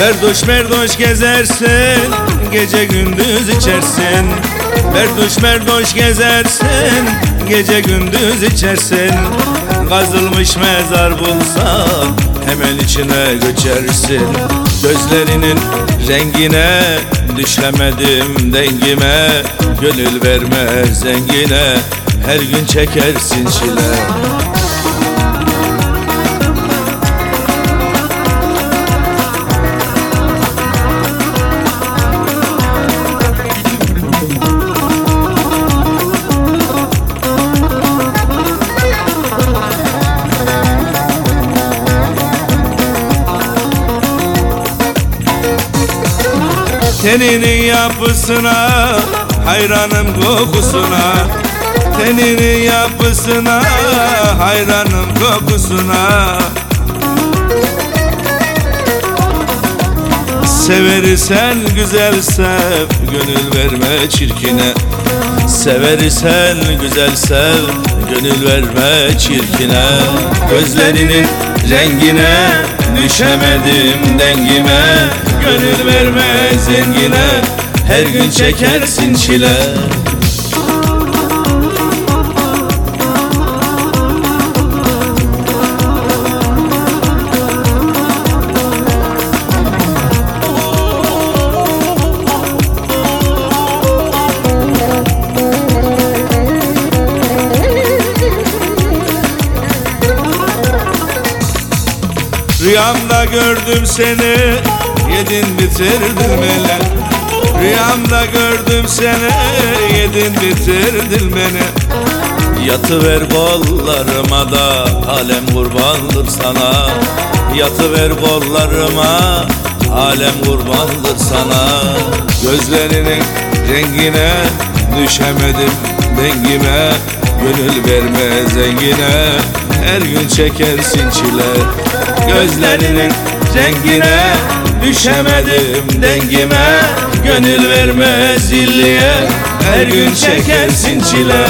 Berdoş merdoş gezersin Gece gündüz içersin. Berdoş merdoş gezersin Gece gündüz içersin. Kazılmış mezar bulsan Hemen içine göçersin. Gözlerinin rengine Düşemedim dengime. Gönül verme zengine Her gün çekersin çile Teninin yapısına hayranım kokusuna. Teninin yapısına hayranım kokusuna. Severirsen güzel sev Gönül verme çirkine. Severirsen güzel sev Gönül verme çirkine. Gözlerinin rengine Düşemedim dengime Gönül verme zengine Her gün çekersin çile. Rüyamda gördüm seni Yedin bitirdin beni. Rüyamda gördüm seni. Yedin bitirdin beni. Yatıver kollarıma da Alem kurbandır sana. Yatıver kollarıma Alem kurbandır sana. Gözlerinin rengine Düşemedim dengime. Gönül verme zengine Her gün çekersin çile. Gözlerinin rengine Düşemedim dengime Gönül verme zilliye Her gün çekersin çile